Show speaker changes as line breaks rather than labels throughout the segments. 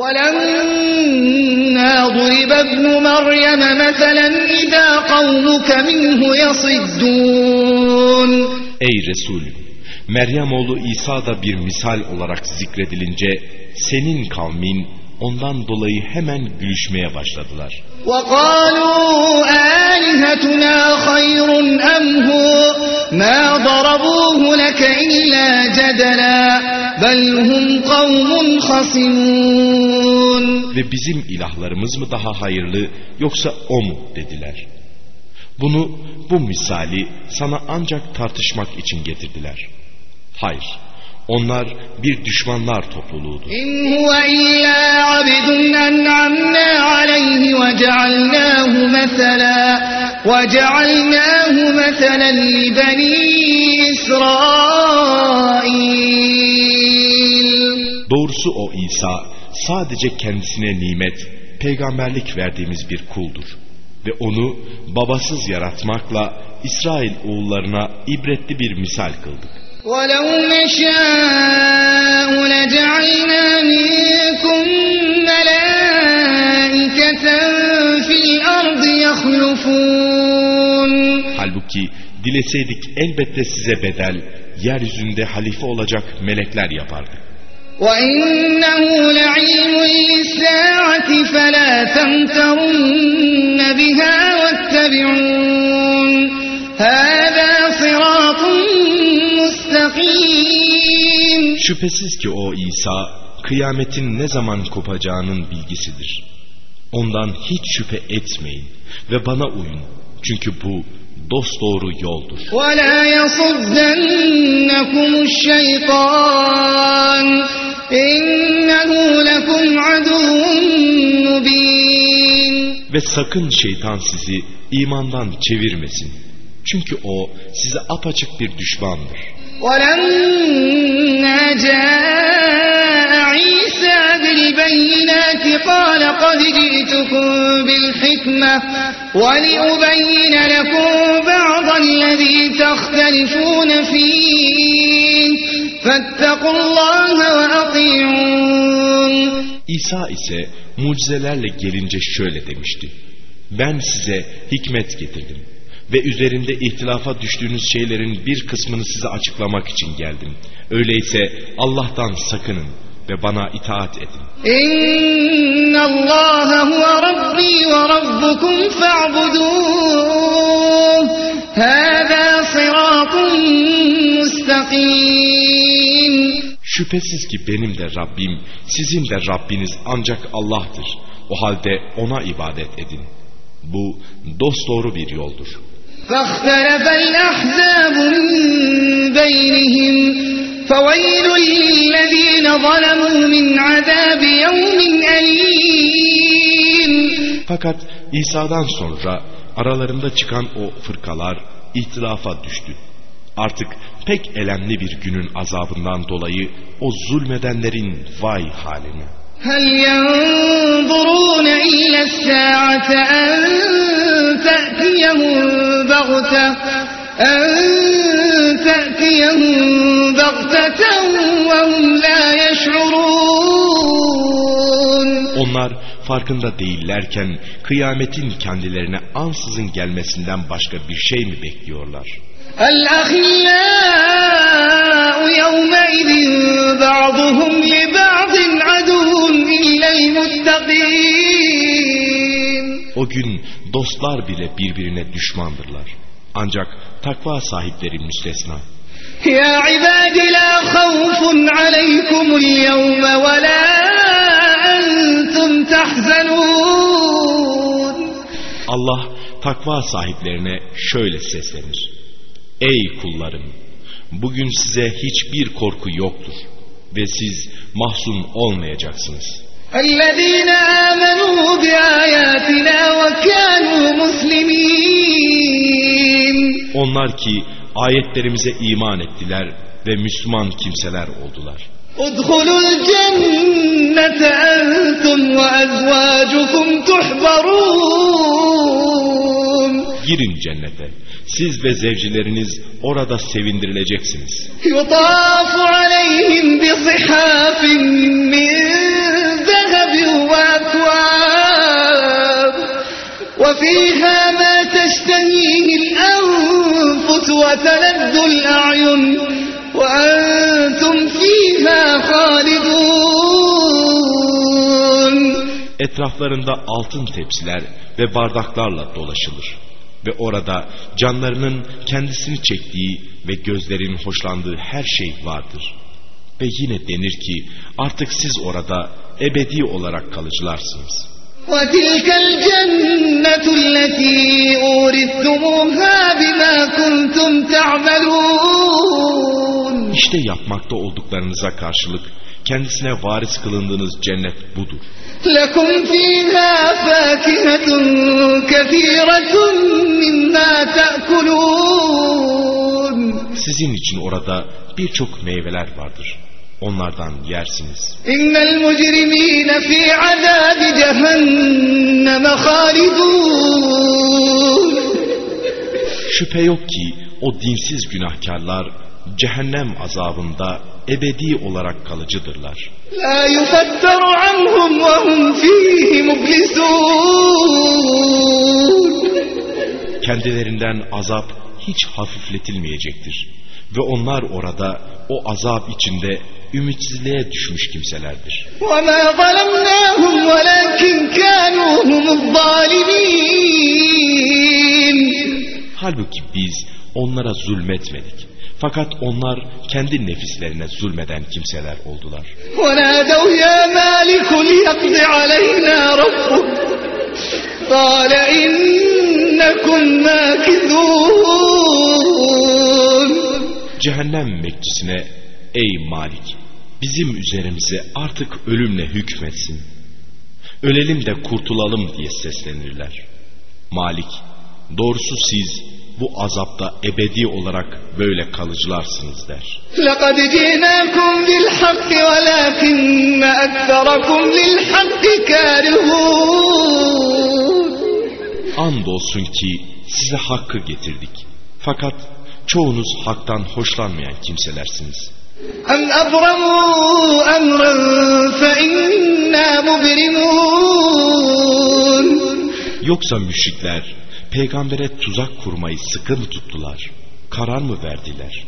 وَلَمَّا ضُرِبَ ابْنُ مَرْيَمَ مَثَلًا إِذَا قَوْمُكَ مِنْهُ يَصِدُّونَ
Ey Resul! Meryem oğlu İsa da bir misal olarak zikredilince senin kavmin ondan dolayı hemen gülüşmeye başladılar.
وَقَالُوا آلِهَتُنَا خَيْرٌ أَمْ هُوَ مَا ضَرَبُوهُ لَكَ إِلَّا جَدَلًا بَلْ هُمْ قَوْمٌ خَصِمُونَ
Ve bizim ilahlarımız mı daha hayırlı yoksa o mu dediler. Bunu bu misali sana ancak tartışmak için getirdiler. Hayır. Onlar bir düşmanlar topluluğudur.
إِنْ هُوَ إِلَّا عَبْدٌ أَنْعَمْنَا عَلَيْهِ وَجَعَلْنَاهُ مَثَلًا وَجَعَلْنَاهُ مَثَلًا لِبَنِي إِسْرَائِيلَ
Doğrusu o İsa sadece kendisine nimet, peygamberlik verdiğimiz bir kuldur. Ve onu babasız yaratmakla İsrail oğullarına ibretli bir misal kıldık.
وَلَوْ نَشَاءُ لَجَعَلْنَا مِنكُم مَّلَائِكَةً فِي الْأَرْضِ يَخْلُفُونَ
Halbuki dileseydik elbette size bedel, yeryüzünde halife olacak melekler yapardık.
وَإِنَّهُ لَعِلْمٌ لِّلسَّاعَةِ فَلَا تَمْتَرُنَّ بِهَا وَاتَّبِعُونِ هَٰذَا صِرَاطٌ مُّسْتَقِيمٌ
Şüphesiz ki o İsa, kıyametin ne zaman kopacağının bilgisidir. Ondan hiç şüphe etmeyin ve bana uyun. Çünkü bu dosdoğru yoldur.
وَلَا يَصُدَّنَّكُمُ الشَّيْطَانُ إِنَّهُ لَكُمْ عَدُوٌّ مُّبِينٌ
Ve sakın şeytan sizi imandan çevirmesin. Çünkü o size apaçık bir düşmandır.
ولما جاء عيسى بالبينات قال قد جئتكم بالحكمة ولأبين لكم بعض الذي تختلفون فيه فاتقوا الله وأطيعون
İsa ise mucizelerle gelince şöyle demişti. Ben size hikmet getirdim ve üzerinde ihtilafa düştüğünüz şeylerin bir kısmını size açıklamak için geldim. Öyleyse Allah'tan sakının ve bana itaat edin.
İnnallâhe huve rabbi ve rabbukum fe'buduh.
Şüphesiz ki benim de Rabbim, sizin de Rabbiniz ancak Allah'tır. O halde ona ibadet edin. Bu dosdoğru bir yoldur.
فاختلف الأحزاب من بينهم فويل للذين ظلموا من عذاب يوم أليم
Fakat İsa'dan sonra aralarında çıkan o fırkalar ihtilafa düştü. Artık pek elemli bir günün azabından dolayı o zulmedenlerin vay haline.
هل ينظرون إلا الساعة أن تأتيهم بغتة أن تأتيهم بغتة وهم لا يشعرون
Onlar farkında değillerken kıyametin kendilerine ansızın gelmesinden başka bir şey mi bekliyorlar?
الأخلاء يومئذ بعضهم لبعض عدو إلا المتقين
O gün dostlar bile birbirine düşmandırlar. Ancak takva sahipleri müstesna.
يا عباد لا خوف عليكم اليوم ولا أنتم تحزنون
Allah takva sahiplerine şöyle seslenir. Ey kullarım! Bugün size hiçbir korku yoktur ve siz mahzun olmayacaksınız.
الذين آمنوا بآياتنا وكانوا مسلمين
Onlar ki ayetlerimize iman ettiler ve Müslüman kimseler oldular.
ادخلوا الجنة أنتم وأزواجكم تحبرون
Girin cennete. Siz ve zevcileriniz orada sevindirileceksiniz.
Yutafu aleyhim bi zihafin min zehebin ve akvab. Ve fîhâ mâ teştenihil enfus ve teleddül a'yun. Ve entum fîhâ halidûn.
Etraflarında altın tepsiler ve bardaklarla dolaşılır. Ve orada canlarının kendisini çektiği ve gözlerin hoşlandığı her şey vardır. Ve yine denir ki artık siz orada ebedi olarak kalıcılarsınız.
وتلك الجنة التي أورثتموها بما كنتم تعملون
İşte yapmakta olduklarınıza karşılık kendisine varis kılındığınız cennet budur.
لكم فيها فاكهة كثيرة مما تأكلون
Sizin için orada birçok meyveler vardır. Onlardan yersiniz.
إن المجرمين في عذاب جهنم خالدون
Şüphe yok ki o dinsiz günahkarlar cehennem azabında ebedi olarak kalıcıdırlar.
لا يفتر عنهم وهم فيه مبلسون
Kendilerinden azap hiç hafifletilmeyecektir. Ve onlar orada o azap içinde ümitsizliğe düşmüş kimselerdir.
وما ظلمناهم ولكن كانوا هم الظالمين
Halbuki biz onlara zulmetmedik. Fakat onlar kendi nefislerine zulmeden kimseler oldular.
ونادوا يا مالك ليقض علينا ربك قال إنكم ماكثون
Cehennem bekçisine ey Malik bizim üzerimize artık ölümle hükmetsin. Ölelim de kurtulalım diye seslenirler. Malik doğrusu siz bu azapta ebedi olarak böyle kalıcılarsınız der.
لقد جئناكم بالحق ولكن أكثركم للحق كارهون
Andolsun ki size hakkı getirdik. Fakat çoğunuz haktan hoşlanmayan kimselersiniz.
أم أبرموا أمرا فإنا مبرمون
Yoksa müşrikler Peygambere tuzak kurmayı sıkı mı tuttular? Karar mı verdiler?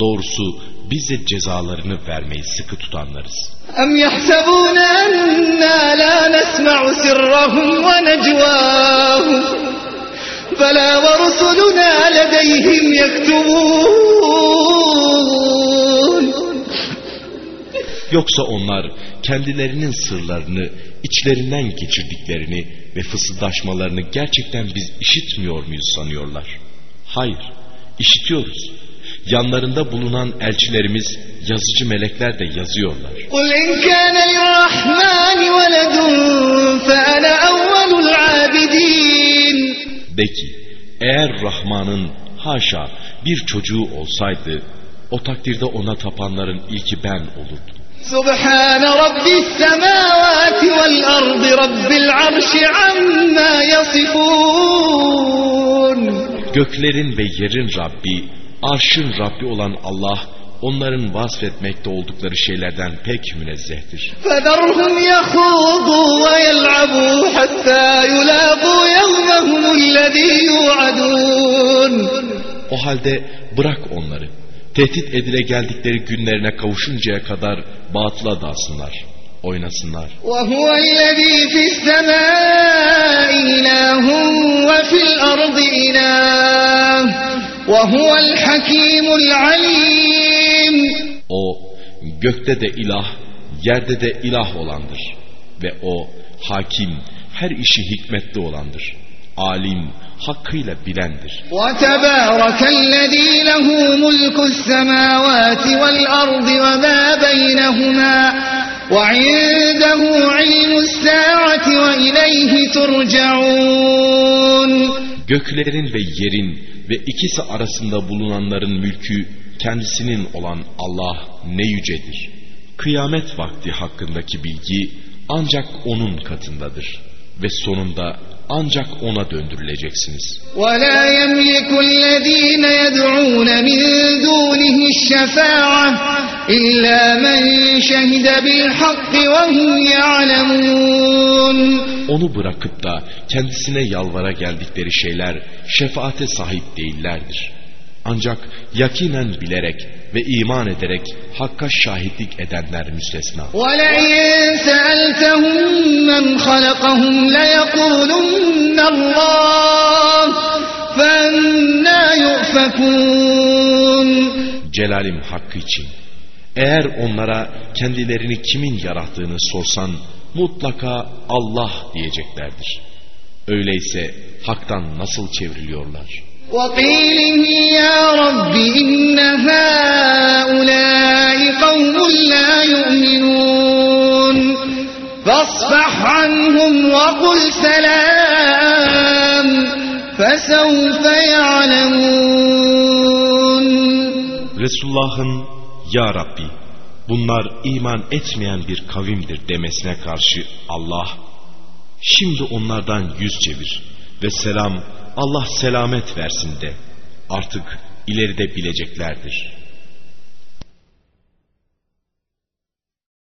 Doğrusu biz de cezalarını vermeyi sıkı tutanlarız.
Em yahsebûne ennâ lâ nesma'u sirrahum ve necvâhum belâ ve rusulunâ ledeyhim yektubûn
Yoksa onlar kendilerinin sırlarını, içlerinden geçirdiklerini ve fısıldaşmalarını gerçekten biz işitmiyor muyuz sanıyorlar? Hayır, işitiyoruz. Yanlarında bulunan elçilerimiz, yazıcı melekler de yazıyorlar.
قل إن كان للرحمن ولد فأنا أول العابدين
De ki, eğer Rahman'ın haşa bir çocuğu olsaydı, o takdirde ona tapanların ilki ben olurdum.
سبحان رب السماوات والأرض رب العرش عما يصفون
Göklerin ve yerin Rabbi, arşın Rabbi olan Allah, onların vasfetmekte oldukları şeylerden pek münezzehtir.
فذرهم يخوضوا ويلعبوا حتى يلاقوا يومهم الذي يوعدون
O halde bırak onları. Tehdit edile geldikleri günlerine kavuşuncaya kadar batıla dalsınlar, oynasınlar.
وهو الذي في السماء إله وفي الأرض إله وهو الحكيم العليم
O gökte de ilah, yerde de ilah olandır. Ve o hakim, her işi hikmetli olandır. Alim, hakkıyla bilendir.
وتبارك الذي له ملك السماوات والأرض وما بينهما وعنده علم الساعة وإليه ترجعون
Göklerin ve yerin ve ikisi arasında bulunanların mülkü kendisinin olan Allah ne yücedir. Kıyamet vakti hakkındaki bilgi ancak O'nun katındadır ve sonunda ancak O'na döndürüleceksiniz.
ولا يملك الذين يدعون من دونه الشفاعة إلا من شهد بالحق وهم يعلمون
Onu bırakıp da kendisine yalvara geldikleri şeyler şefaate sahip değillerdir. Ancak yakinen bilerek ve iman ederek Hakk'a şahitlik edenler müstesna. Celalim Hakkı için. Eğer onlara kendilerini kimin yarattığını sorsan mutlaka Allah diyeceklerdir. Öyleyse haktan nasıl çevriliyorlar?''
وقيله يا رب إن هؤلاء قوم لا يؤمنون فاصفح عنهم وقل سلام فسوف يعلمون
Resulullah'ın Ya Rabbi bunlar iman etmeyen bir kavimdir demesine karşı Allah şimdi onlardan yüz çevir ve selam Allah selamet versin de artık ileride bileceklerdir.''